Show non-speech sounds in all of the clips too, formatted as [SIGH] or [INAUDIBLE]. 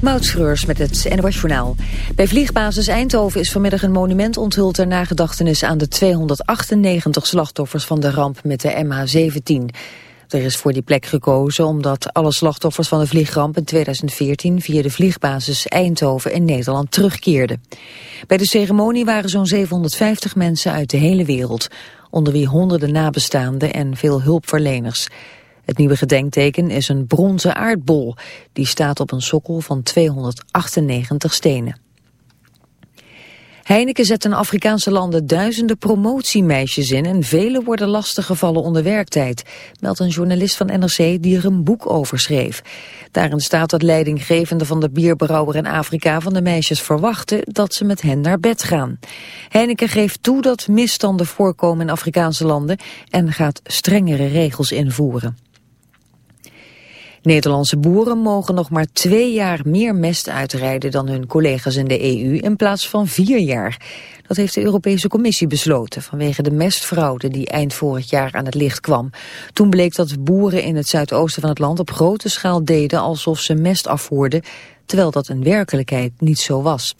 Moutschreurs met het NOS Journaal. Bij vliegbasis Eindhoven is vanmiddag een monument onthuld... ter nagedachtenis aan de 298 slachtoffers van de ramp met de MH17. Er is voor die plek gekozen omdat alle slachtoffers van de vliegramp in 2014... via de vliegbasis Eindhoven in Nederland terugkeerden. Bij de ceremonie waren zo'n 750 mensen uit de hele wereld... onder wie honderden nabestaanden en veel hulpverleners... Het nieuwe gedenkteken is een bronzen aardbol. Die staat op een sokkel van 298 stenen. Heineken zet in Afrikaanse landen duizenden promotiemeisjes in... en velen worden lastiggevallen onder werktijd... meldt een journalist van NRC die er een boek over schreef. Daarin staat dat leidinggevende van de bierbrouwer in Afrika... van de meisjes verwachten dat ze met hen naar bed gaan. Heineken geeft toe dat misstanden voorkomen in Afrikaanse landen... en gaat strengere regels invoeren. Nederlandse boeren mogen nog maar twee jaar meer mest uitrijden dan hun collega's in de EU in plaats van vier jaar. Dat heeft de Europese Commissie besloten vanwege de mestfraude die eind vorig jaar aan het licht kwam. Toen bleek dat boeren in het zuidoosten van het land op grote schaal deden alsof ze mest afvoerden, terwijl dat in werkelijkheid niet zo was.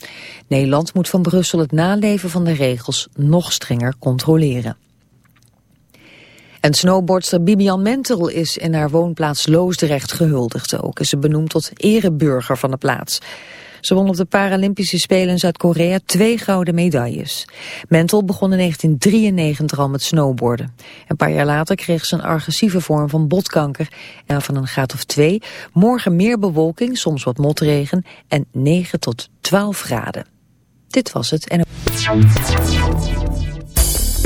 Nederland moet van Brussel het naleven van de regels nog strenger controleren. En snowboardster Bibian Mentel is in haar woonplaats Loosdrecht gehuldigd. Ook is ze benoemd tot ereburger van de plaats. Ze won op de Paralympische Spelen in Zuid-Korea twee gouden medailles. Mentel begon in 1993 al met snowboarden. Een paar jaar later kreeg ze een agressieve vorm van botkanker. En van een graad of twee. Morgen meer bewolking, soms wat motregen en 9 tot 12 graden. Dit was het. En...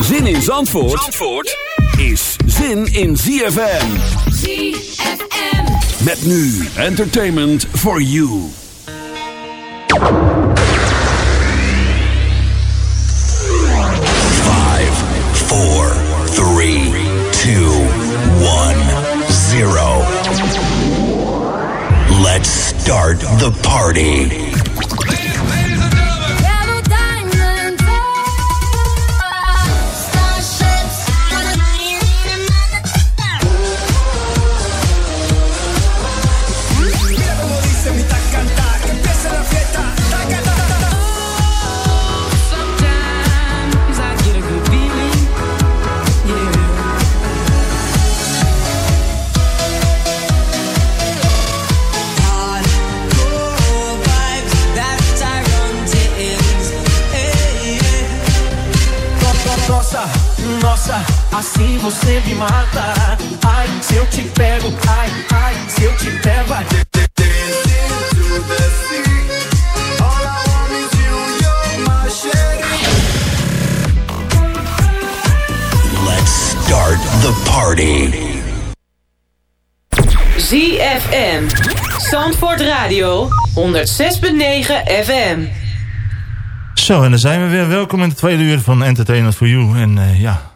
Zin in Zandvoort, Zandvoort is zin in ZFM. ZFM. Met nu entertainment for you. Five, four, three, two, one, zero. Let's start the party. Assim você me mata. Ai, se eu te pego, ai, ai, se eu te pego, ai. Let's start the party. ZFM. Zandvoort Radio. 106.9 FM. Zo, en dan zijn we weer. Welkom in het tweede uur van Entertainment for You. En uh, ja,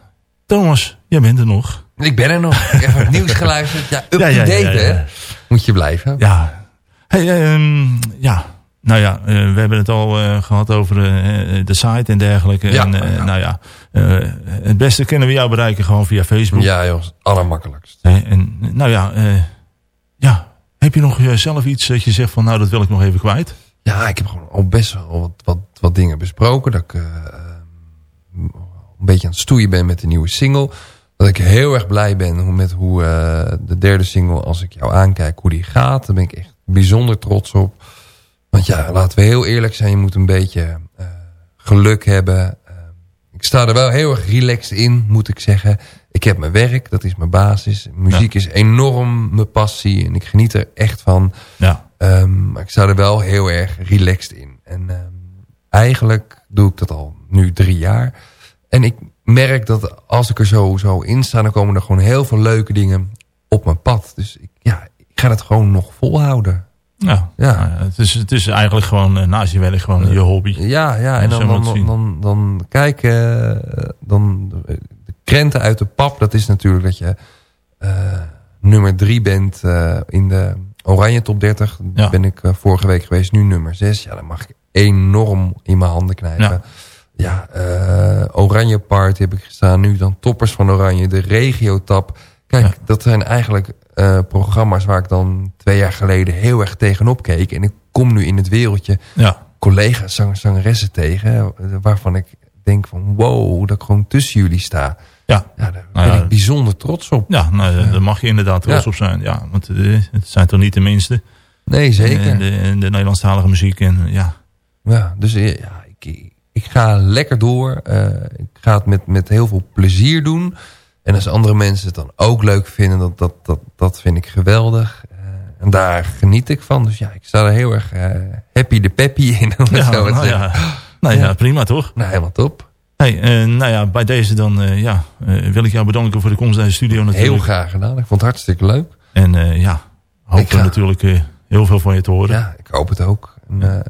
Thomas, jij bent er nog. Ik ben er nog. Ik heb het nieuws geluisterd. Ja, up-to-date, ja, ja, hè? Moet je blijven. Ja. Hey, um, ja. Nou ja, uh, we hebben het al uh, gehad over uh, de site en dergelijke. Ja, en, ja. Nou ja, het beste kunnen we jou bereiken gewoon via Facebook. Ja, joh, het allermakkelijkst. En nou ja, ja, heb je nog zelf iets dat je zegt van nou dat wil ik nog even kwijt? Ja, ik heb gewoon al best wel wat, wat, wat dingen besproken. Dat ik een beetje aan het stoeien ben met de nieuwe single. Dat ik heel erg blij ben met hoe uh, de derde single, als ik jou aankijk, hoe die gaat. Daar ben ik echt bijzonder trots op. Want ja, laten we heel eerlijk zijn. Je moet een beetje uh, geluk hebben. Uh, ik sta er wel heel erg relaxed in, moet ik zeggen. Ik heb mijn werk, dat is mijn basis. Muziek ja. is enorm mijn passie. En ik geniet er echt van. Ja. Um, maar ik sta er wel heel erg relaxed in. En um, eigenlijk doe ik dat al nu drie jaar. En ik merk dat als ik er zo, zo in sta... dan komen er gewoon heel veel leuke dingen op mijn pad. Dus ik, ja, ik ga het gewoon nog volhouden. Ja, ja. het, is, het is eigenlijk gewoon uh, naast je werk gewoon je hobby. Ja, ja en dan, dan, dan, dan, dan kijk, uh, dan de krenten uit de pap, dat is natuurlijk dat je uh, nummer drie bent in de oranje top 30. Ja. Ben ik vorige week geweest, nu nummer zes. Ja, dan mag ik enorm in mijn handen knijpen. Ja, ja oranje party heb ik gestaan. Nu dan toppers van oranje, de regio tap. Kijk, ja. dat zijn eigenlijk uh, programma's waar ik dan twee jaar geleden heel erg tegenop keek. En ik kom nu in het wereldje ja. collega's, zang, zangeressen tegen. Waarvan ik denk van wow, dat ik gewoon tussen jullie sta. Ja. ja daar ben nou, ik bijzonder trots op. Ja, nou, daar mag je inderdaad trots op zijn. Ja, want het zijn toch niet de minste. Nee, zeker. In de, de Nederlandstalige muziek. En, ja. ja, dus ja, ik, ik ga lekker door. Uh, ik ga het met, met heel veel plezier doen. En als andere mensen het dan ook leuk vinden, dat, dat, dat, dat vind ik geweldig. Uh, en daar geniet ik van. Dus ja, ik sta er heel erg uh, happy de peppy in. [LAUGHS] Om ja, zo nou, ja. Nou ja, prima toch? Nou, helemaal top. Hey, uh, nou ja, bij deze dan ja, wil ik jou bedanken voor de komst naar de studio natuurlijk. Heel graag gedaan. Ik vond het hartstikke leuk. En ja, hoop er natuurlijk heel veel van je te horen. Ja, ik hoop het ook. En,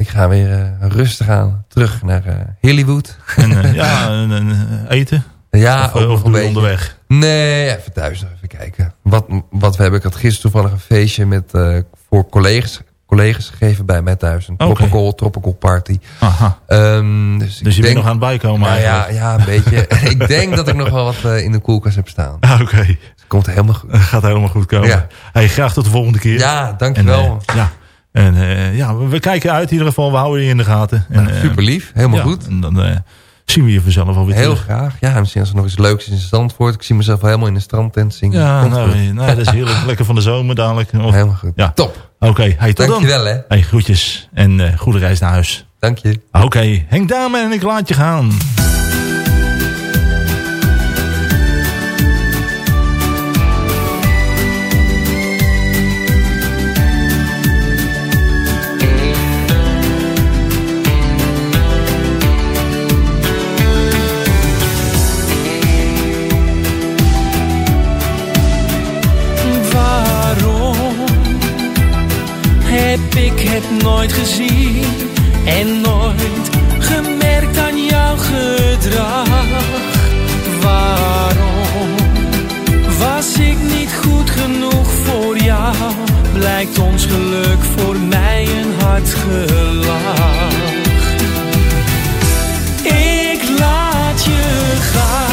ik ga weer rustig aan terug naar Hollywood. En, ja, [LAUGHS] en, en, eten. Ja, of, ook nog een onderweg. Nee, even thuis nog even kijken. Wat, wat we hebben, ik had gisteren toevallig een feestje met, uh, voor collega's, collega's gegeven bij mij thuis. Een okay. tropical, tropical party. Aha. Um, dus dus je denk, bent nog aan het bijkomen nou, ja, ja, een beetje. [LAUGHS] [LAUGHS] ik denk dat ik nog wel wat uh, in de koelkast heb staan. Ah, Oké. Okay. Dus komt helemaal goed. Gaat helemaal goed komen. Ja. Hey, graag tot de volgende keer. Ja, dankjewel. En, uh, ja. En uh, ja, we kijken uit in ieder geval. We houden je in de gaten. En, nou, super lief. Helemaal ja, goed. En dan zien we je vanzelf alweer Heel terug. graag. Ja, misschien als er nog iets leuks is in Zandvoort. Ik zie mezelf helemaal in de strandtent zingen. Ja, nou, nou, dat is heerlijk. Lekker van de zomer dadelijk. Of, helemaal goed. Ja. Top. Oké, okay, hey, tot Dankjewel, dan. hè. Hey, groetjes en uh, goede reis naar huis. Dank je. Oké, okay, Henk Dame en ik laat je gaan. Ik het nooit gezien en nooit gemerkt aan jouw gedrag. Waarom was ik niet goed genoeg voor jou? Blijkt ons geluk voor mij een hard gelach. Ik laat je gaan,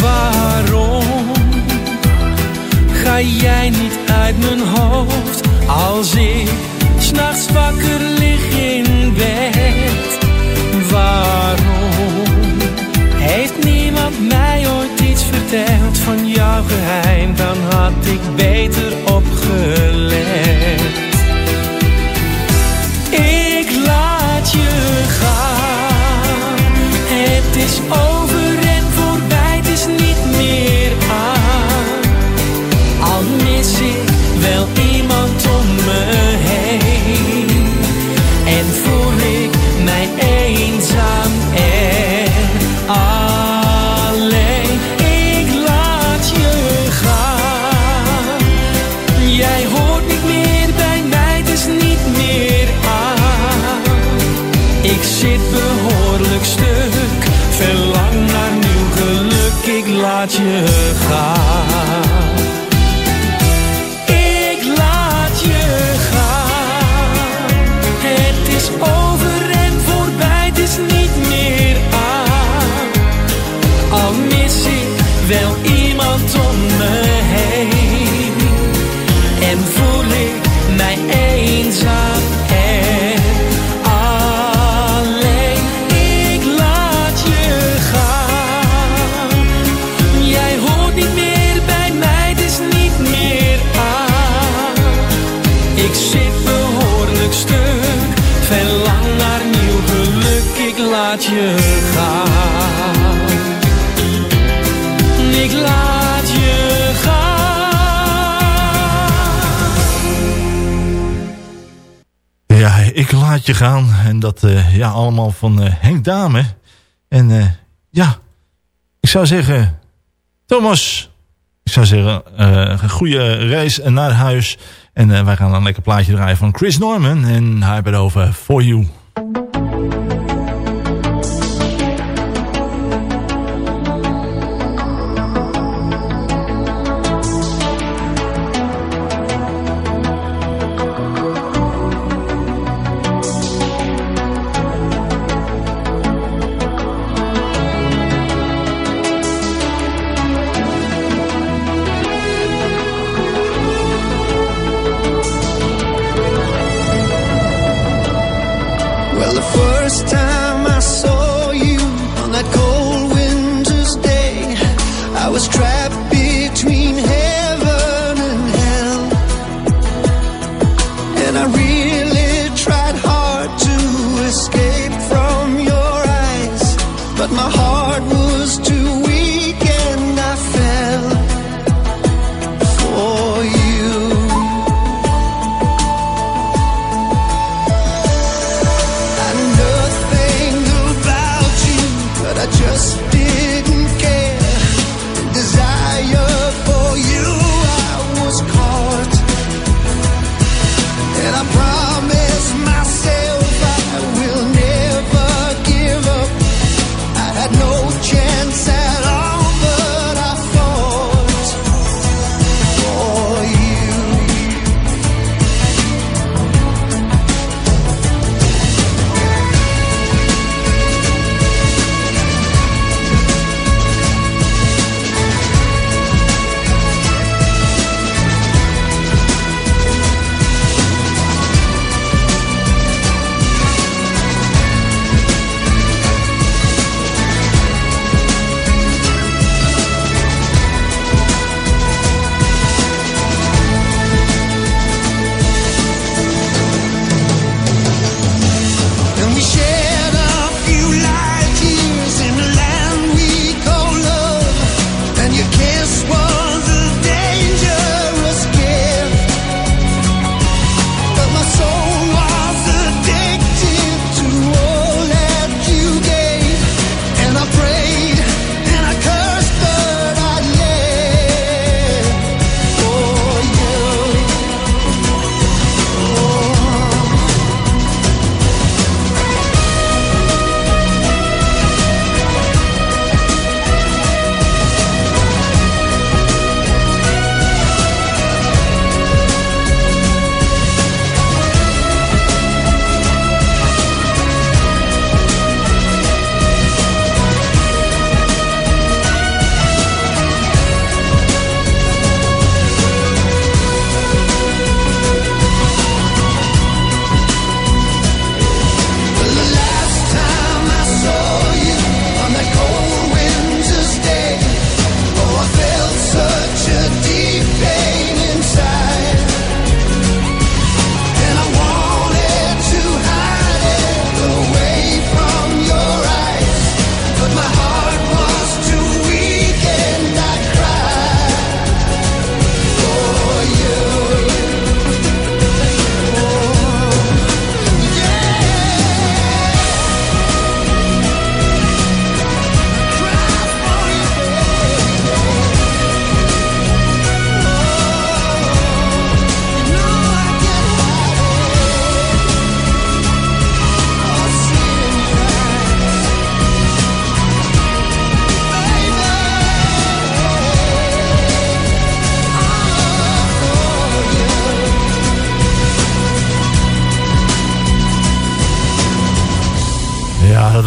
waarom ga jij niet uit mijn hoofd als ik s'nachts wakker lig in bed? Waarom heeft niemand mij ooit iets verteld van jouw geheim? Dan had ik beter gaan. En dat eh, ja, allemaal van eh, Henk Dame. En eh, ja, ik zou zeggen... Thomas, ik zou zeggen... een goede reis naar huis. En wij gaan een lekker plaatje draaien van Chris Norman. En hij heeft over For You.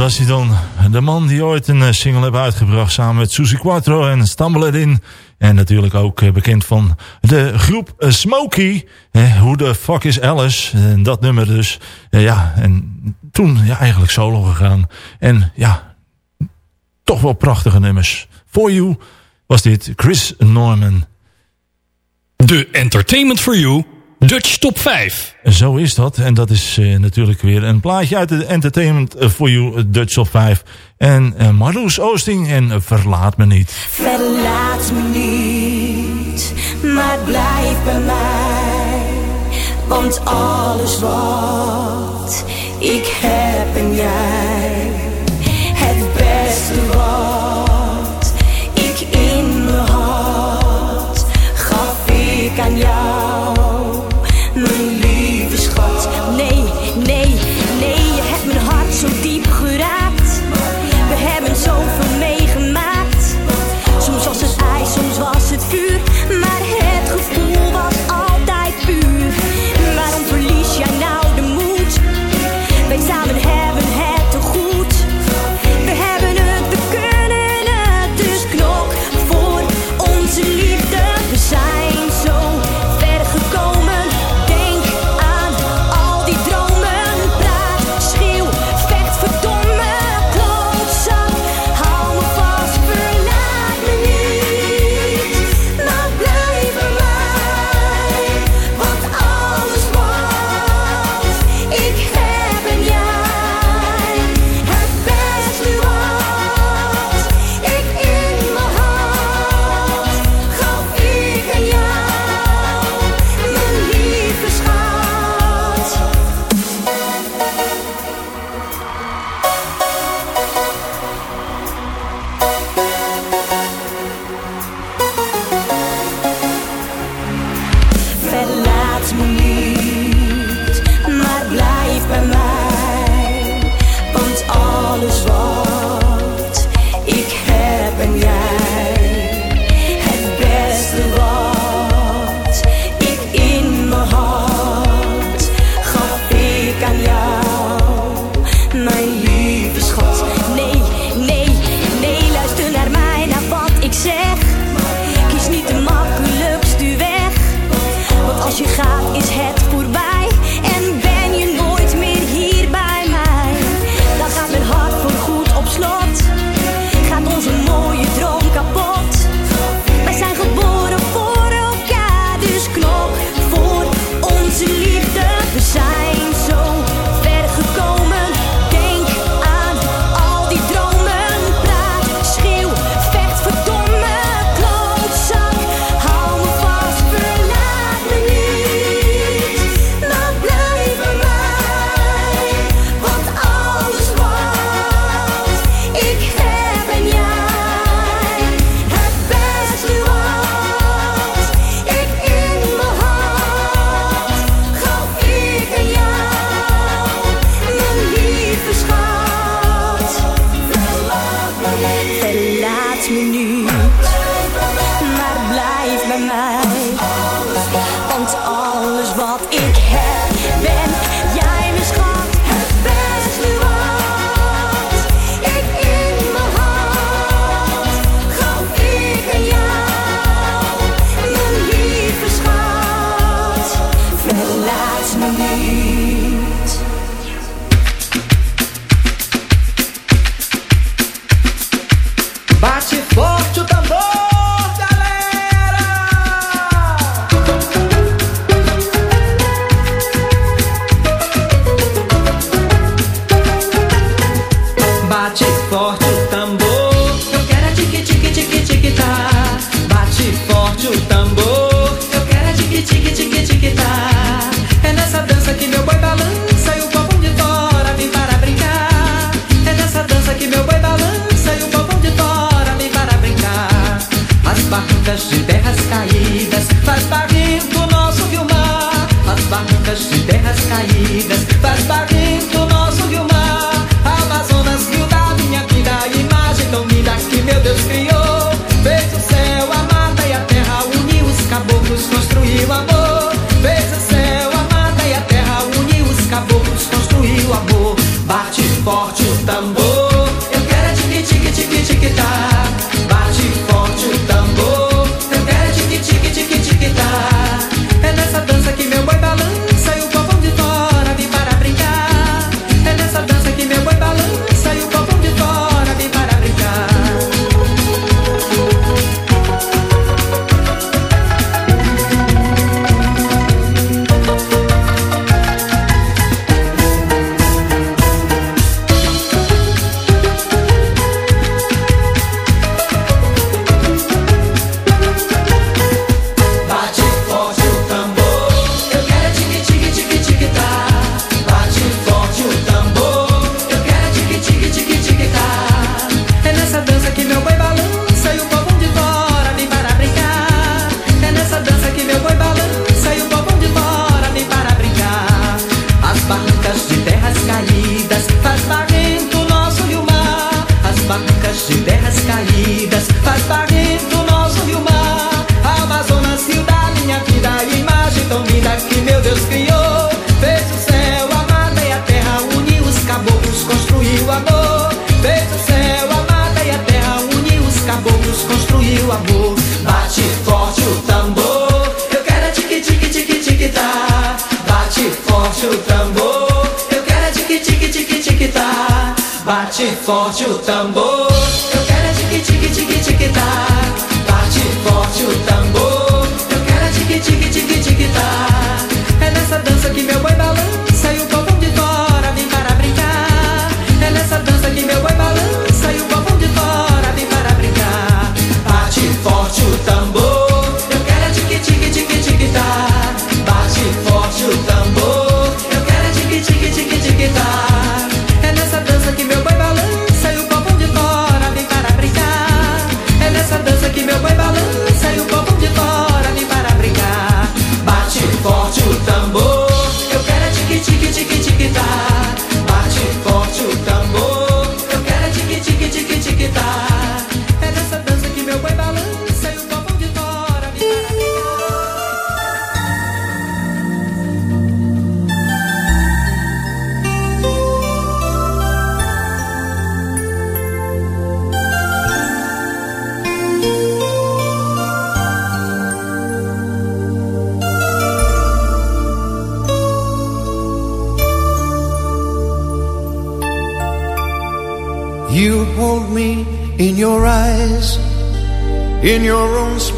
was hij dan. De man die ooit een eh, single heeft uitgebracht samen met Susie Quattro en Stumble En natuurlijk ook eh, bekend van de groep eh, Smokey. Hoe de fuck is Alice? En dat nummer dus. Ja, en toen ja, eigenlijk solo gegaan. En ja, toch wel prachtige nummers. For You was dit Chris Norman. De Entertainment For You Dutch Top 5. Zo is dat. En dat is uh, natuurlijk weer een plaatje uit de Entertainment eh, for You eh, Dutch Top 5. En uh, Marloes Oosting en Verlaat Me Niet. Verlaat me niet, maar blijf bij mij. Want alles wat ik heb en jij. Het beste wat ik in me had, gaf ik aan jou.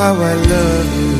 how I love you.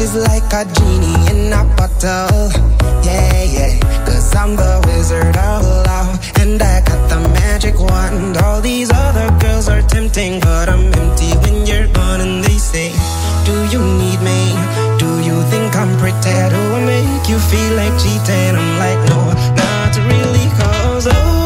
My wishes like a genie in a bottle. Yeah, yeah. Cause I'm the wizard of love. And I got the magic wand. All these other girls are tempting, but I'm empty when you're gone. And they say, Do you need me? Do you think I'm pretty? Do I make you feel like cheating? I'm like, No, not really. Cause oh,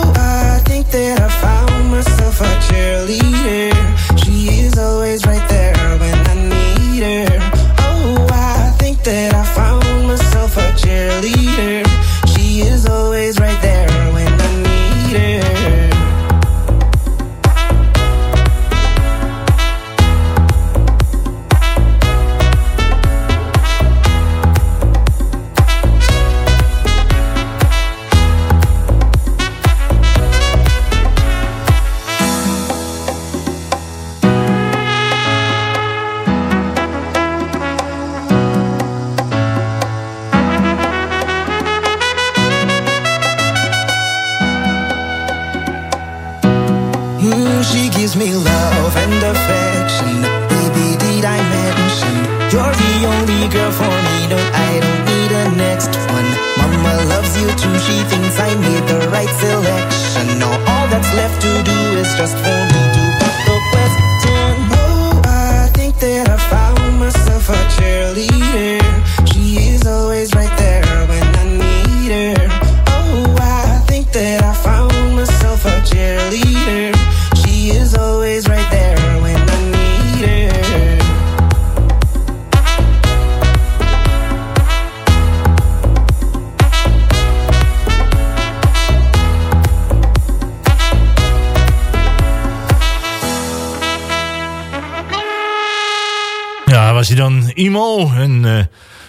een eh,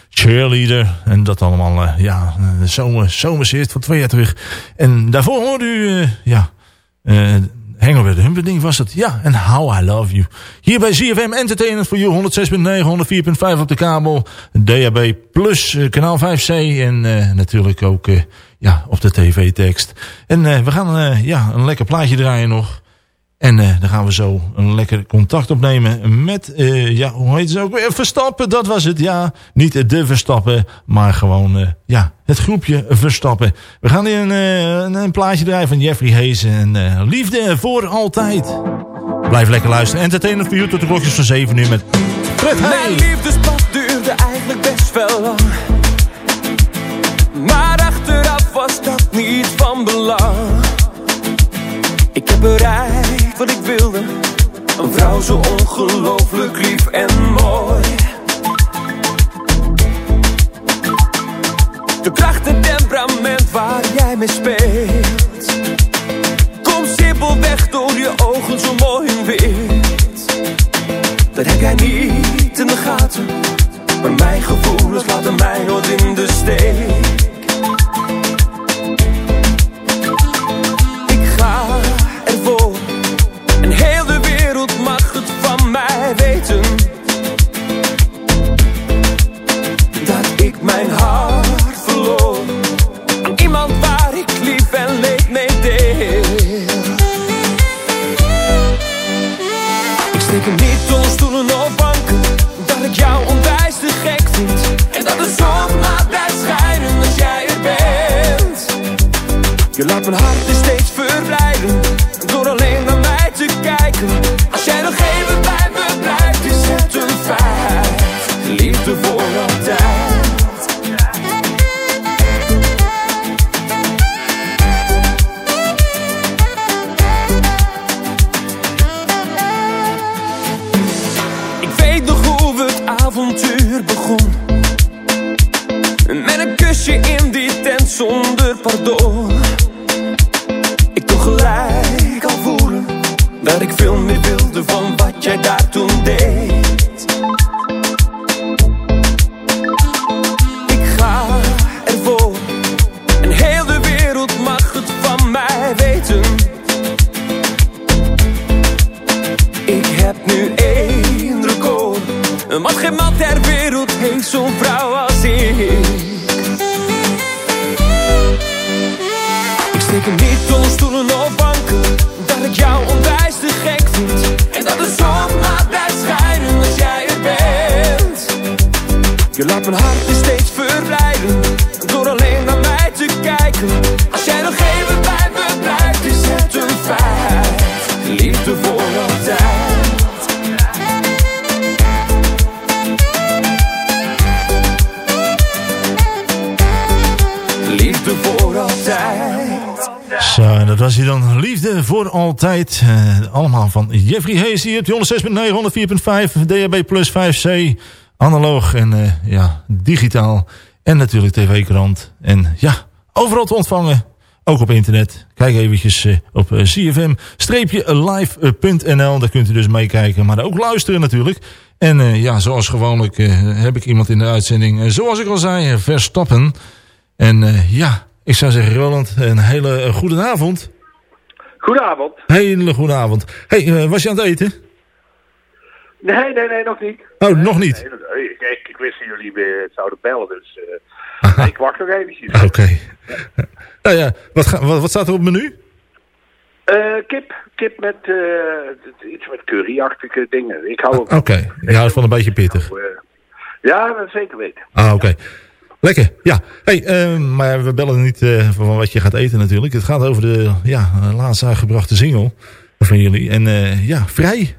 cheerleader. En dat allemaal, eh, ja, een zomer, zomershit van twee jaar terug. En daarvoor hoorde u, eh, ja, uh, Hangover Humperdinck was het. Ja, en How I Love You. Hier bij ZFM Entertainment for You, 106.9, 104.5 op de kabel. DAB Plus, eh, kanaal 5C en eh, natuurlijk ook eh, ja, op de tv-tekst. En eh, we gaan eh, ja, een lekker plaatje draaien nog. En eh, dan gaan we zo een lekker contact opnemen met, eh, ja, hoe heet het ook weer? Verstappen, dat was het, ja. Niet de Verstappen, maar gewoon, eh, ja, het groepje Verstappen. We gaan hier een, een, een plaatje draaien van Jeffrey Hayes en Liefde voor altijd. Blijf lekker luisteren. Entertainment voor u tot de klokjes van 7 uur met Fred Hey. Mijn liefdespad duurde eigenlijk best wel lang. Maar achteraf was dat niet van belang. Ik heb wat ik wilde. Een vrouw zo ongelooflijk lief en mooi. De kracht en temperament waar jij mee speelt. Kom simpelweg door je ogen zo mooi en wit. Dat heb jij niet in de gaten. Maar mijn gevoelens laten mij nooit in de steek. Je laat mijn hart er steeds Altijd. Eh, allemaal van Jeffrey Hayes hier op 106.9, 104.5, DHB plus 5C. Analoog en eh, ja, digitaal. En natuurlijk tv-krant. En ja, overal te ontvangen. Ook op internet. Kijk eventjes eh, op cfm-live.nl. Daar kunt u dus meekijken. Maar ook luisteren natuurlijk. En ja, zoals gewoonlijk heb ik iemand in de uitzending. zoals ik al zei, Verstappen. En ja, ik zou zeggen Roland, een hele goede avond. Goedenavond. Hele goede avond. hey, eh, was je aan het eten? Nee, nee, nee, nog niet. Oh, nog niet? Nee, nee, ik, ik, wist dat jullie weer zouden bellen, dus eh, ik wacht nog eventjes. Oké. [LAUGHS] nou ja, wat, ga- wat, wat staat er op het menu? Eh, kip, kip met eh, iets met curryachtige dingen. Ik hou Oké, ervan. je houdt van een beetje pittig. Ja, dat zeker weten. Ah, oké. Lekker, ja. Hey, eh, maar we bellen niet eh, van wat je gaat eten natuurlijk. Het gaat over de ja, laatst uitgebrachte single van jullie. En eh, ja, vrij.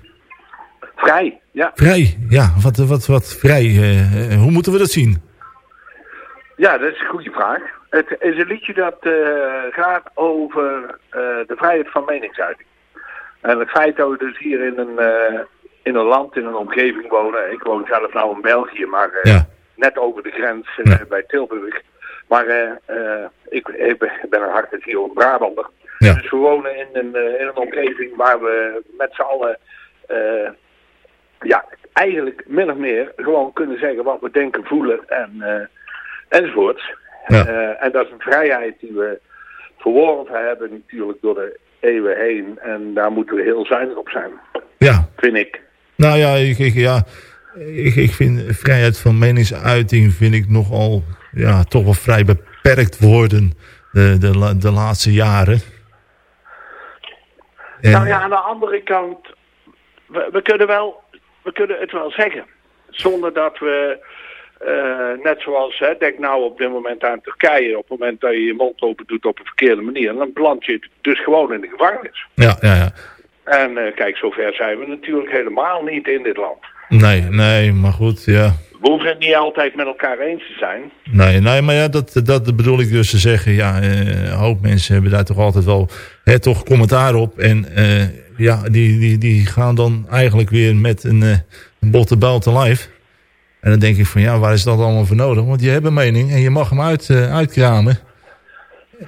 Vrij, ja. Vrij, ja. Wat, wat, wat vrij. eh, eh, hoe moeten we dat zien? Ja, dat is een goede vraag. Het is een liedje dat eh, gaat over eh, de vrijheid van meningsuiting. En het feit dat we dus hier in een, eh, in een land, in een omgeving wonen. Ik woon zelf nou in België, maar eh, net over de grens eh, bij Tilburg. Maar eh, eh, ik, ik ben- een hart hier in Brabander. Dus we wonen in een, in een omgeving waar we met z'n allen ja, eigenlijk min of meer gewoon kunnen zeggen wat we denken, voelen en, enzovoorts. En dat is een vrijheid die we verworven hebben natuurlijk door de eeuwen heen. En daar moeten we heel zuinig op zijn, Ja. vind ik. Nou ja, ik, ik, ja, ik, ik vind vrijheid van meningsuiting vind ik nogal ja, toch wel vrij beperkt worden de, de, de laatste jaren. En- Nou ja, aan de andere kant, we, we, kunnen wel, we kunnen het wel zeggen. Zonder dat we, eh, net zoals, hè, denk nou op dit moment aan Turkije, op het moment dat je je mond open doet op een verkeerde manier, dan beland je dus gewoon in de gevangenis. Ja, ja, ja. En eh, kijk, zover zijn we natuurlijk helemaal niet in dit land. Nee, nee, maar goed, ja. We hoeven het niet altijd met elkaar eens te zijn. Nee, nee maar ja, dat, dat bedoel ik dus te zeggen. Ja, eh, een hoop mensen hebben daar toch altijd wel hè, toch commentaar op. En eh, ja, die, die, die gaan dan eigenlijk weer met een, eh, een botte bel te live. En dan denk ik van ja, waar is dat allemaal voor nodig? Want je hebt een mening en je mag hem uit, eh, uitkramen.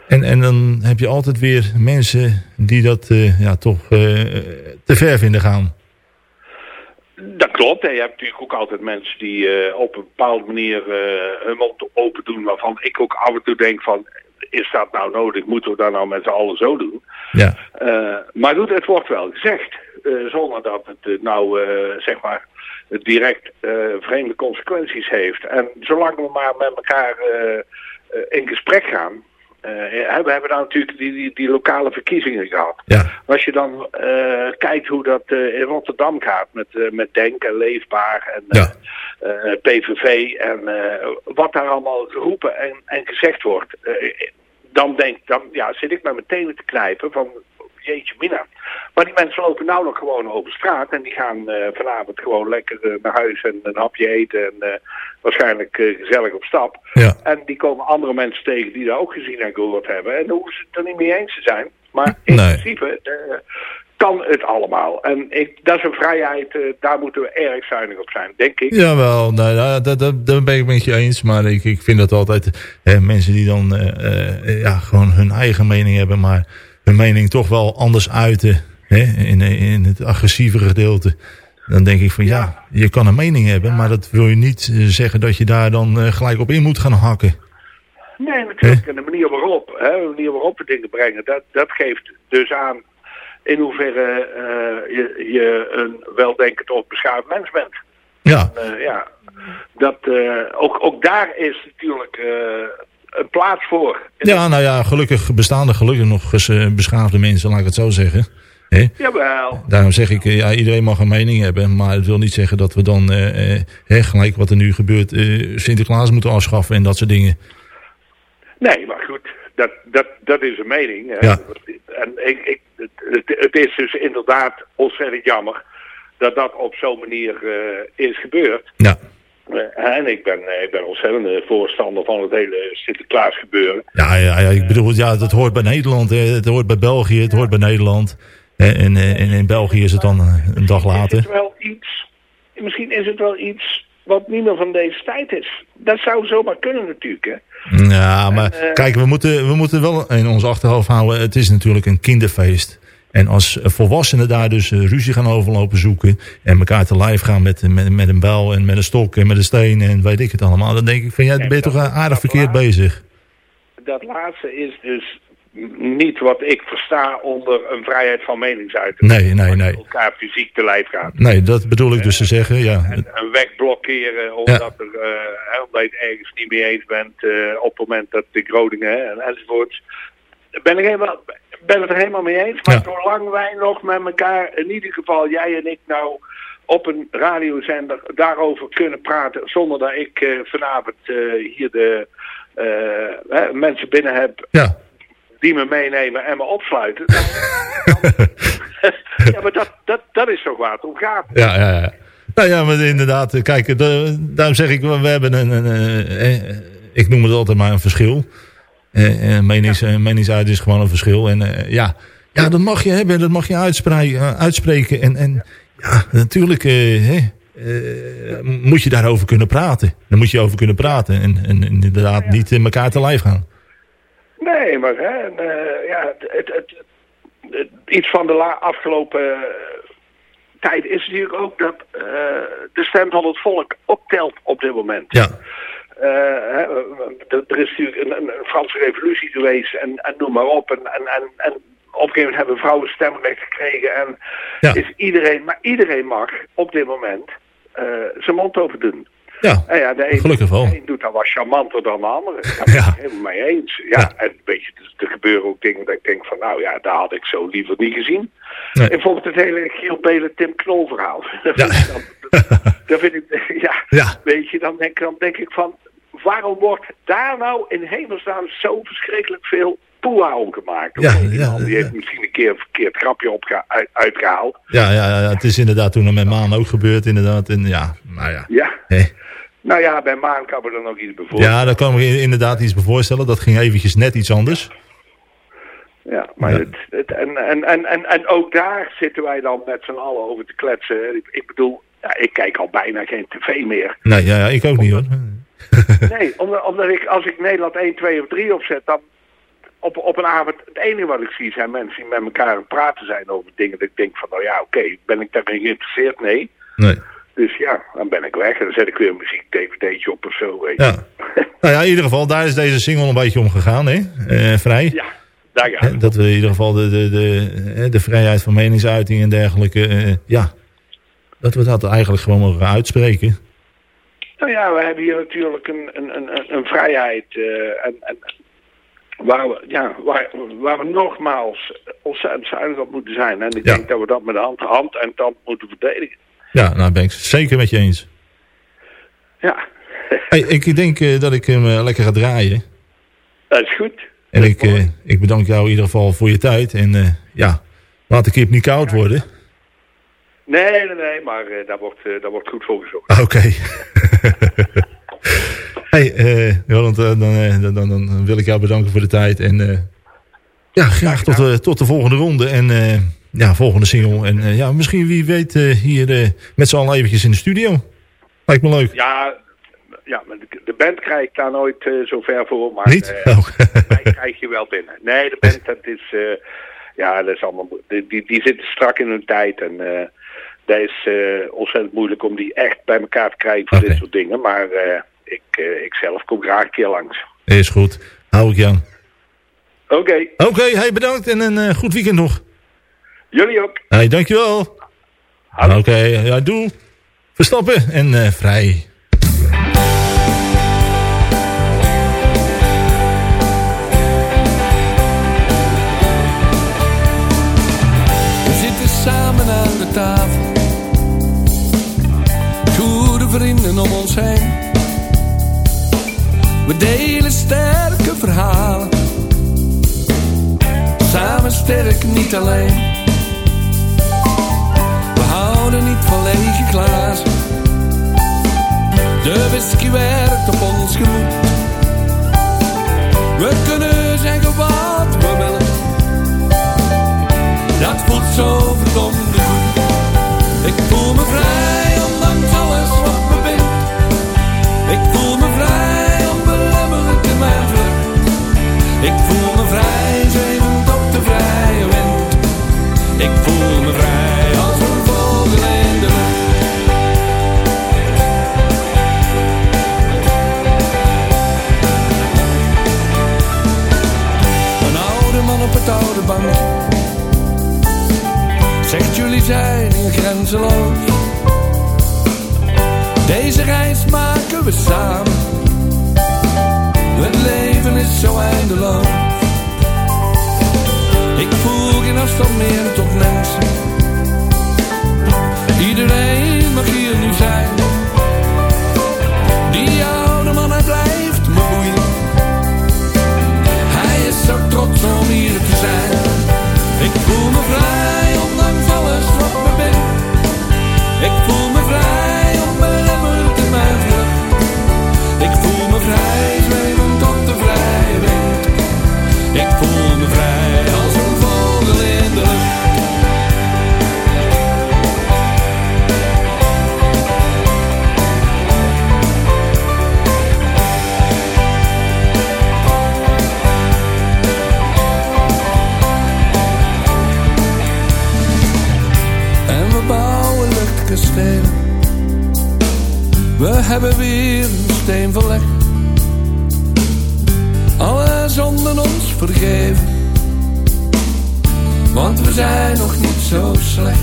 En, en dan heb je altijd weer mensen die dat ja, toch eh, te ver vinden gaan. Dat klopt. Je hebt natuurlijk ook altijd mensen die eh, op een bepaalde manier eh, hun mond open doen. Waarvan ik ook af en toe denk van, is dat nou nodig? Moeten we dat nou met z'n allen zo doen? Ja. Eh, maar goed, het wordt wel gezegd. zonder dat het nou, zeg maar, direct vreemde consequenties heeft. En zolang we maar met elkaar in gesprek gaan... eh, we hebben nou natuurlijk die, die, die lokale verkiezingen gehad. Als je dan eh, kijkt hoe dat eh, in Rotterdam gaat met, eh, met Denk en Leefbaar en eh, eh, PVV en eh, wat daar allemaal geroepen en, en gezegd wordt. eh, dan denk dan ja, zit ik met mijn tenen te knijpen van jeetje mina. Maar die mensen lopen nou nog gewoon over straat en die gaan eh, vanavond gewoon lekker eh, naar huis en een hapje eten en eh, waarschijnlijk gezellig op stap. Ja. En die komen andere mensen tegen die dat ook gezien en gehoord hebben. En dan hoeven ze het er niet mee eens te zijn. Maar in Nee. principe kan het allemaal. En ik, dat is een vrijheid, daar moeten we erg zuinig op zijn, denk ik. Jawel, nou, dat, dat, ben ik met je eens. Maar ik, ik vind dat altijd hè, mensen die dan ja, gewoon hun eigen mening hebben, maar hun mening toch wel anders uiten hè, in, in het agressieve gedeelte. Dan denk ik van ja, je kan een mening hebben, maar dat wil je niet eh, zeggen dat je daar dan eh, gelijk op in moet gaan hakken. Nee, natuurlijk. En de manier waarop, hè, de manier waarop we dingen brengen, dat, dat geeft dus aan in hoeverre eh, je, je een weldenkend of beschaafd mens bent. Ja. En, ja, dat, ook, ook daar is natuurlijk een plaats voor. Ja, nou ja, gelukkig bestaan er gelukkig nog eens eh, beschaafde mensen, laat ik het zo zeggen. Hè? Jawel. Daarom zeg ik, eh, ja, iedereen mag een mening hebben. Maar het wil niet zeggen dat we dan eh, eh, hè, gelijk wat er nu gebeurt... eh, Sinterklaas moeten afschaffen en dat soort dingen. Nee, maar goed, dat, dat, dat is een mening. Hè. Ja. En ik, ik, het, het, is dus inderdaad ontzettend jammer dat dat op zo'n manier is gebeurd. Ja. Eh, en ik ben, eh, ik ben ontzettend eh, voorstander van het hele Sinterklaas gebeuren. Ja, ja, ja, ik bedoel, ja, dat hoort bij Nederland, het hoort bij België, het hoort bij Nederland. En, en in België is het dan een dag Is later. het wel iets, misschien is het wel iets wat niet meer van deze tijd is. Dat zou zomaar kunnen natuurlijk, hè. Ja, maar En, kijk, we moeten, we moeten wel in ons achterhoofd houden, het is natuurlijk een kinderfeest. En als volwassenen daar dus eh, ruzie gaan overlopen zoeken... en elkaar te lijf gaan met, met, met een bel en met een stok en met een steen en weet ik het allemaal... dan denk ik van, ja, dan ben je toch aardig verkeerd bezig. Dat laatste is dus niet wat ik versta onder een vrijheid van meningsuiting. Nee, nee, nee. elkaar fysiek te lijf gaat. Nee, dat bedoel ik dus te zeggen, ja. Een weg blokkeren omdat, er, eh, omdat je het ergens niet mee eens bent eh, op het moment dat de Groningen enzovoorts. Ben ik helemaal, ben het er helemaal mee eens. Maar zolang wij nog met elkaar, in ieder geval jij en ik nou op een radiozender daarover kunnen praten zonder dat ik eh, vanavond eh, hier de eh, hè, mensen binnen heb Ja. die me meenemen en me opsluiten. [LAUGHS] ja, maar dat, dat, dat is toch waar het om gaat. Ja, ja, ja. Nou ja, maar inderdaad, kijk, de- daarom zeg ik, we hebben een, een, eh, ik noem het altijd maar een verschil. Eh, eh, menings, eh, meningsuiting is gewoon een verschil. En ja, ja, dat mag je hebben, dat mag je uitspreken. uitspreken. En, en ja, natuurlijk hè, moet je daarover kunnen praten. Daar moet je over kunnen praten. En, en, inderdaad niet in elkaar te lijf gaan. Nee, maar hè, ja, het, het, het, iets van de afgelopen tijd is natuurlijk ook dat de stem van het volk ook telt op dit moment. Ja. Eh, hè, er is natuurlijk een, Franse revolutie geweest en, en noem maar op. En, en, en, op een gegeven moment hebben vrouwen stemrecht gekregen. En Ja. is iedereen, maar iedereen mag op dit moment eh, zijn mond over doen. Ja, En ja, de een, gelukkig wel. de een doet dat wat charmanter dan de andere. Daar ben ik het helemaal mee eens. Ja, en weet je, er, er gebeuren ook dingen dat ik denk van, nou ja, daar had ik zo liever niet gezien. Nee. En bijvoorbeeld het hele Giel Belen Tim Knol verhaal. [LAUGHS] Ik dan, vind ik, [LAUGHS] ja, Ja. weet je, dan denk, dan denk ik van, waarom wordt daar nou in hemelsnaam zo verschrikkelijk veel poeha om gemaakt? Ja, die ja, man die heeft misschien een keer een verkeerd grapje opge- uit, uitgehaald. Ja, ja, ja, het is inderdaad toen met Maan ook gebeurd, inderdaad. En ja, nou ja. Ja. Nou ja, bij Maan kan me er nog iets bij. Ja, daar kan ik inderdaad iets bij voorstellen. Dat ging eventjes net iets anders. Ja, maar Het, het, en, en, en, en, en ook daar zitten wij dan met z'n allen over te kletsen. Ik, ik bedoel, ja, ik kijk al bijna geen tv meer. Nee, ja, ja, ik ook niet hoor. [LAUGHS] Nee, omdat, omdat ik, als ik Nederland 1, 2 of 3 opzet, dan op, op een avond, het enige wat ik zie zijn mensen die met elkaar aan praten zijn over dingen. Dat ik denk van, nou ja, oké, ben ik daarin geïnteresseerd? Nee. Nee. Dus ja, dan ben ik weg en dan zet ik weer een muziek-dvd'tje op of zo, weet je. Ja. [LAUGHS] Nou ja, in ieder geval, daar is deze single een beetje om gegaan, hè? Eh, vrij. Ja, daar gaat het. Dat we in ieder geval de, de, de, de vrijheid van meningsuiting en dergelijke, eh, ja, dat we dat eigenlijk gewoon mogen uitspreken. Nou ja, we hebben hier natuurlijk een, een, een, een vrijheid eh, en, en waar, we, ja, waar, waar we nogmaals ontzettend zuinig op moeten zijn. En ik Ja. denk dat we dat met hand, hand en tand moeten verdedigen. Ja, nou ben ik het zeker met je eens. Ja, Hey, ik denk eh, dat ik hem eh, lekker ga draaien. dat is goed. En ik, ik bedank jou in ieder geval voor je tijd. En ja, laat de kip niet koud worden. Nee, nee, nee, maar eh, daar, wordt, eh, daar wordt goed voor gezorgd. Oké. [LAUGHS] hey, eh Roland, dan, dan, dan, dan wil ik jou bedanken voor de tijd. En ja, graag tot, de tot de volgende ronde. En ja, volgende single. En ja, misschien wie weet hier met z'n allen eventjes in de studio. Lijkt me leuk. Ja, ja de, band krijg ik daar nooit eh, zo ver voor. Maar Niet? Oh. [LAUGHS] mij krijg je wel binnen. Nee, de band, [LAUGHS] dat is... ja, dat is allemaal... Die, die, die zitten strak in hun tijd. En dat is eh, ontzettend moeilijk om die echt bij elkaar te krijgen voor dit soort dingen. Maar eh, ik, eh, ik zelf kom graag een keer langs. Is goed. Hou ik je aan. Oké, Oké, hey, bedankt en een goed weekend nog. jullie ook. Hey, dankjewel. Oké, ja, doe. Verstappen en vrij. Om ons heen. We delen sterke verhalen. Samen sterk, niet alleen. We houden niet van lege glazen. De whisky werkt op ons gemoed. We kunnen zeggen wat we willen. Dat voelt zo verdomd Deze reis maken we samen. Het leven is zo eindeloos. Ik voel geen afstand meer tot mensen. Iedereen mag hier nu zijn. Die oude man hij blijft me Hij is zo trots om hier te zijn. Ik voel We hebben weer een steen verlegd. Alle zonden ons vergeven. Want we zijn nog niet zo slecht.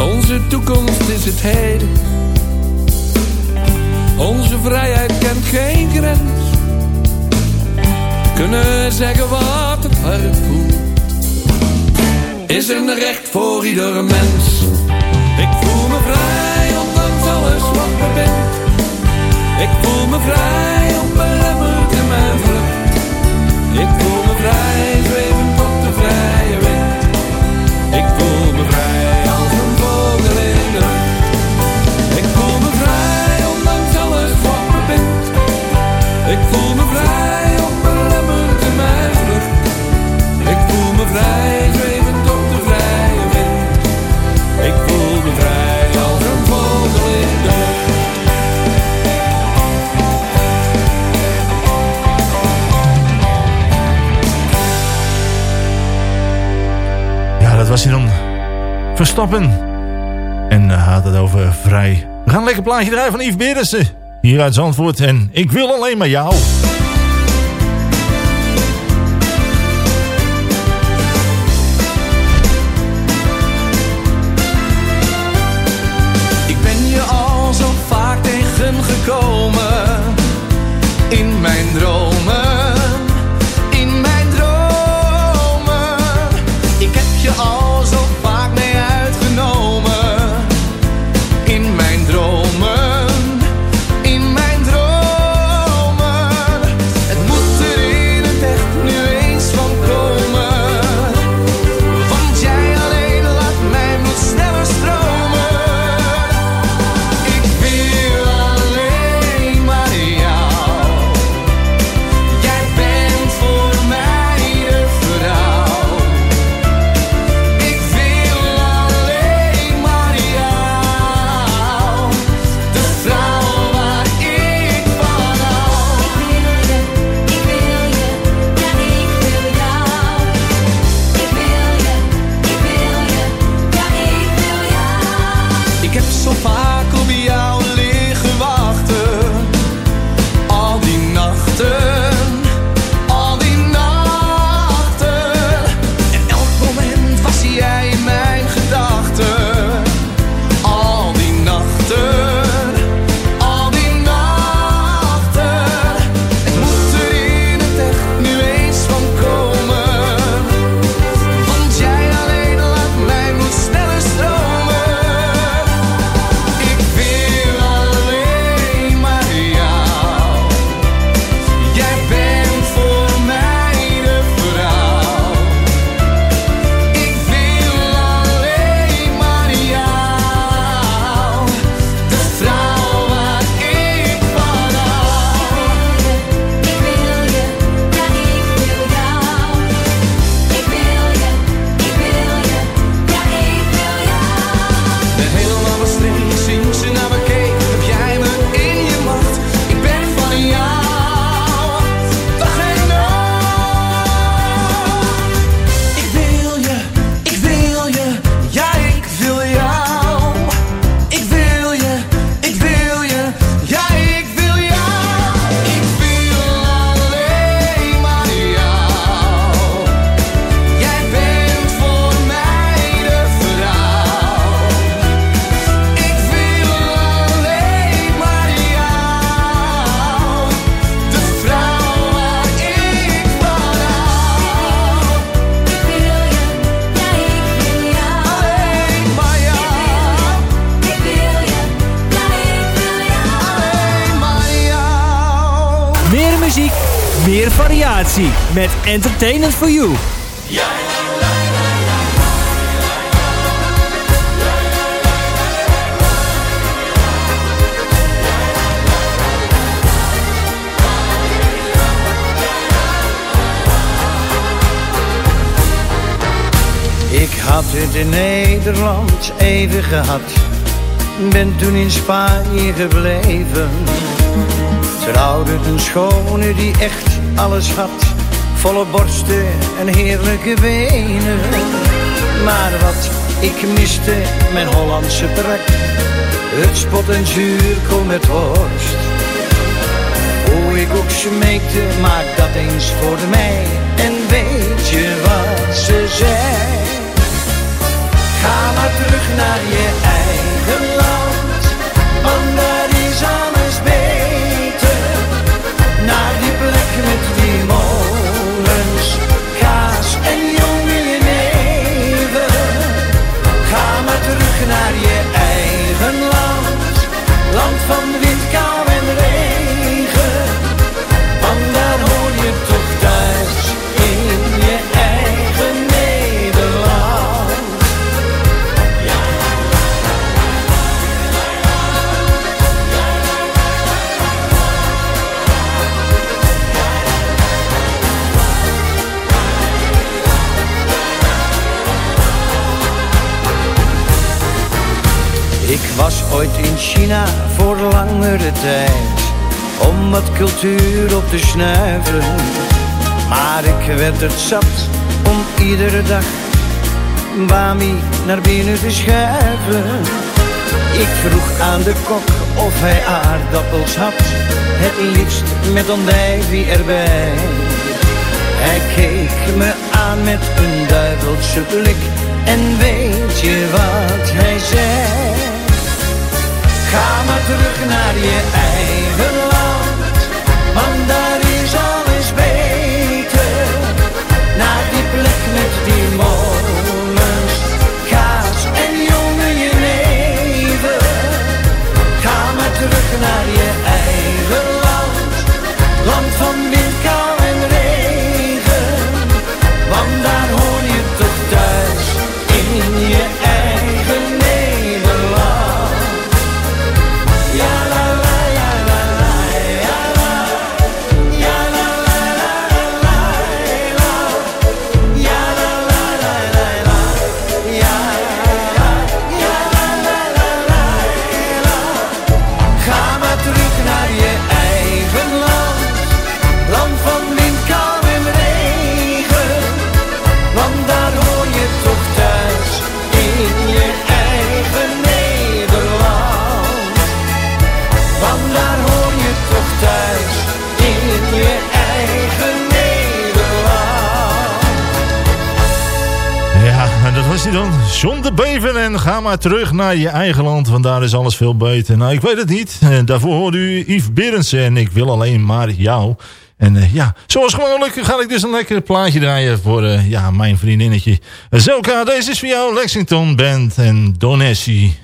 Onze toekomst is het heden. Onze vrijheid kent geen grens. Kunnen zeggen wat het hart voelt is een recht voor iedere mens. Ik voel me vrij, alles wat me bindt. Ik voel me vrij, onbelemmerd in mijn vlucht. Ik voel me vrij, zwevend op de vrije wind. Ik voel was hij dan. Verstappen. En gaat het over vrij. We gaan een lekker plaatje draaien van Yves Berensen. Hier uit Zandvoort. En ik wil alleen maar jou. Ik ben je al zo vaak tegengekomen met Entertainment for You. Ik had het in Nederland even gehad. Ben toen in Spanje gebleven. Trouwde een schone die echt alles had. Volle borsten en heerlijke benen. Maar wat ik miste, mijn Hollandse brak. Het spot en zuurkool met worst. Hoe ik ook smeekte, maak dat eens voor mij. En weet je wat ze zei? Ga maar terug naar je eigen wat cultuur op te snuiven. Maar ik werd het zat om iedere dag Bami naar binnen te schuiven. Ik vroeg aan de kok of hij aardappels had. Het liefst met andijvie erbij. Hij keek me aan met een duivelse blik. En weet je wat hij zei? Ga maar terug naar je eigen plek John de Beven en ga maar terug naar je eigen land, want daar is alles veel beter. Nou, ik weet het niet. Eh, Daarvoor hoorde u Yves Berendsen en ik wil alleen maar jou. En eh, ja, zoals gewoonlijk ga ik dus een lekker plaatje draaien voor eh, ja, mijn vriendinnetje. Zelka, deze is voor jou, Lexington Band en Donessi.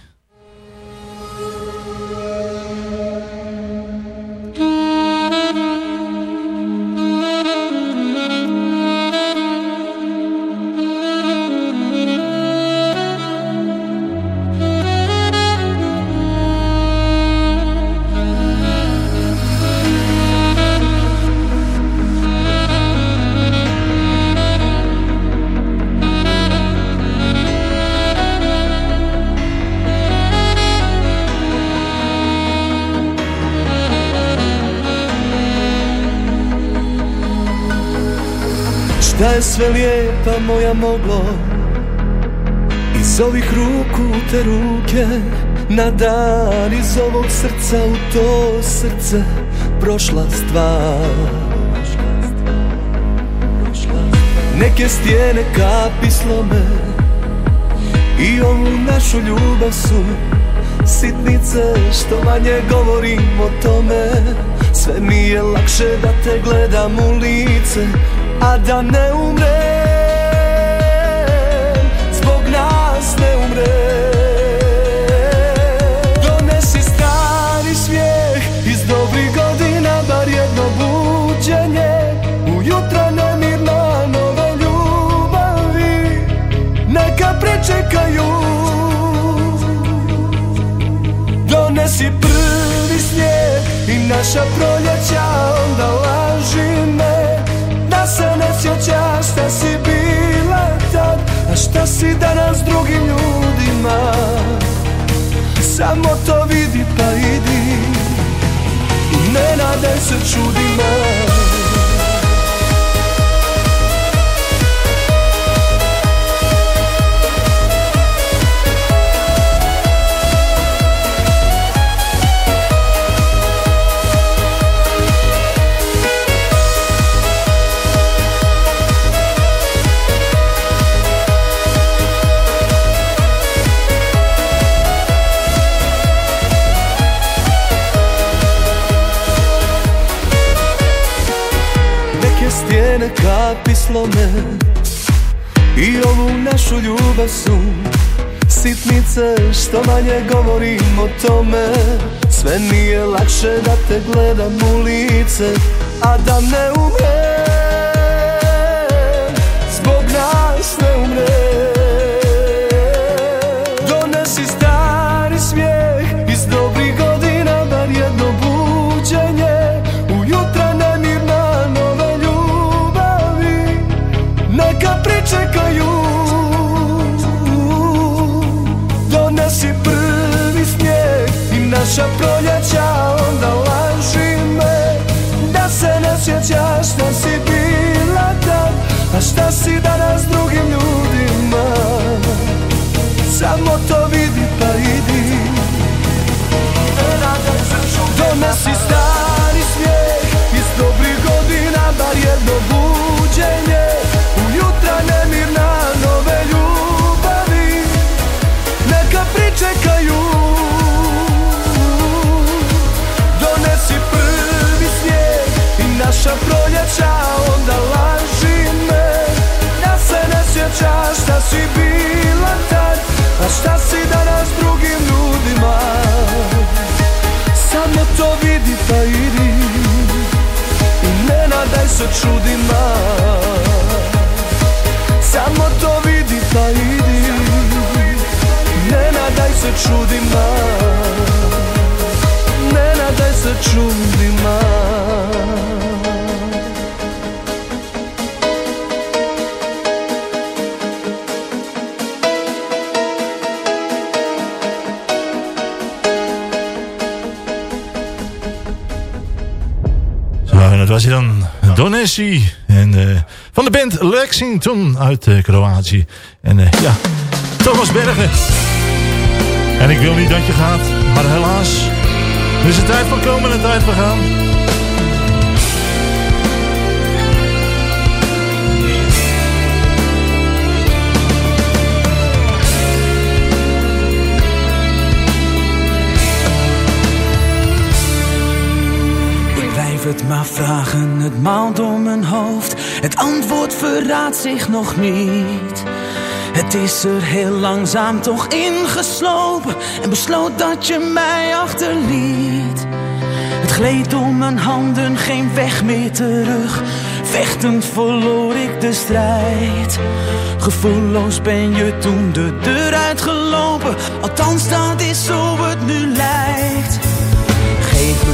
Lijepa moja moglo Iz ovih ruku te ruke Na dan iz ovog srca u to srce Prošla stvar. Neke stijene kapi slome I ovu našu ljubav su Sitnice što manje govorim o tome. Sve mi je lakše da te gledam u lice A da ne umrem umre. Donesi stari svijeh iz dobrih godina Bar jedno buđenje Ujutro nemirna nove ljubavi. Neka prečekaju, Donesi prvi snijeg i naša proljeća Onda laži me. Da se ne sjećaš šta si bila tad A šta si danas drugim samo to vidi pa idi. Ne nadaj se čudima kapi slome I ovu našu ljubav su Sitnice što manje govorim o tome. Sve nije lakše da te gledam u lice A da ne umre A šta si danas drugim ljudima? Samo to vidi pa idi. Donesi stari smijeh Iz dobrih godina bar jedno buđenje. U jutra nemirna nove ljubavi. Neka pričekaju. Donesi prvi snijeg I naša proljeća Onda ne sjećaš šta si bila tad A šta si danas drugim ljudima? Samo to vidi pa idi I ne nadaj se čudima. Samo to vidi pa idi Ne nadaj se čudima. Ne nadaj se čudima Donesi. En, eh, van de band Lexington uit eh, Kroatië. En eh, ja, Thomas Bergen. En ik wil niet dat je gaat, maar helaas. Is een tijd van komen en een tijd van gaan. Blijf het maar vragen, het maalt om mijn hoofd. Het antwoord verraadt zich nog niet. Het is er heel langzaam toch ingeslopen en besloot dat je mij achterliet. Het gleed om mijn handen, geen weg meer terug. Vechtend verloor ik de strijd. Gevoelloos ben je toen de deur uitgelopen. Althans, dat is zo het nu lijkt.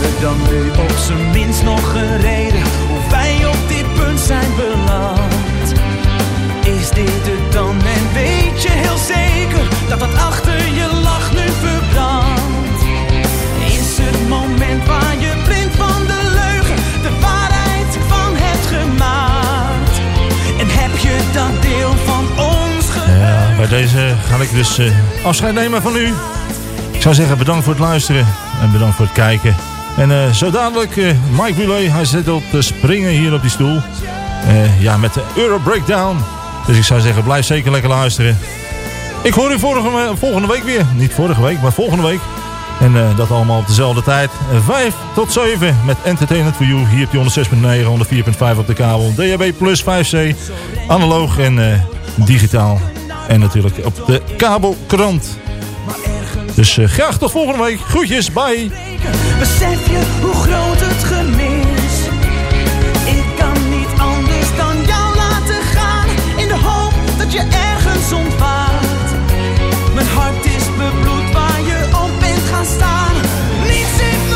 Me dan nu op zijn minst nog een reden hoe wij op dit punt zijn beland. Is dit het dan en weet je heel zeker dat dat achter je lach nu verbrandt? Is het moment waar je blind van de leugen de waarheid van hebt gemaakt? En heb je dat deel van ons Ja, bij deze ga ik dus eh, afscheid nemen van u. Ik zou zeggen bedankt voor het luisteren en bedankt voor het kijken. En eh, zo dadelijk eh, Mike Bulet, hij zit op te springen hier op die stoel. Eh, ja, met de Euro Breakdown. Dus ik zou zeggen, blijf zeker lekker luisteren. Ik hoor u volgende week weer. Niet vorige week, maar volgende week. En dat allemaal op dezelfde tijd. Eh, 5 tot 7 met Entertainment for You. Hier op die 106.9, 104.5 op de kabel. DHB plus 5C. Analoog en digitaal. En natuurlijk op de kabelkrant. Dus graag tot volgende week. Groetjes, bye. Besef je hoe groot het gemis? Ik kan niet anders dan jou laten gaan. In de hoop dat je ergens ontwaakt. Mijn hart is bebloed waar je op bent gaan staan. Niets in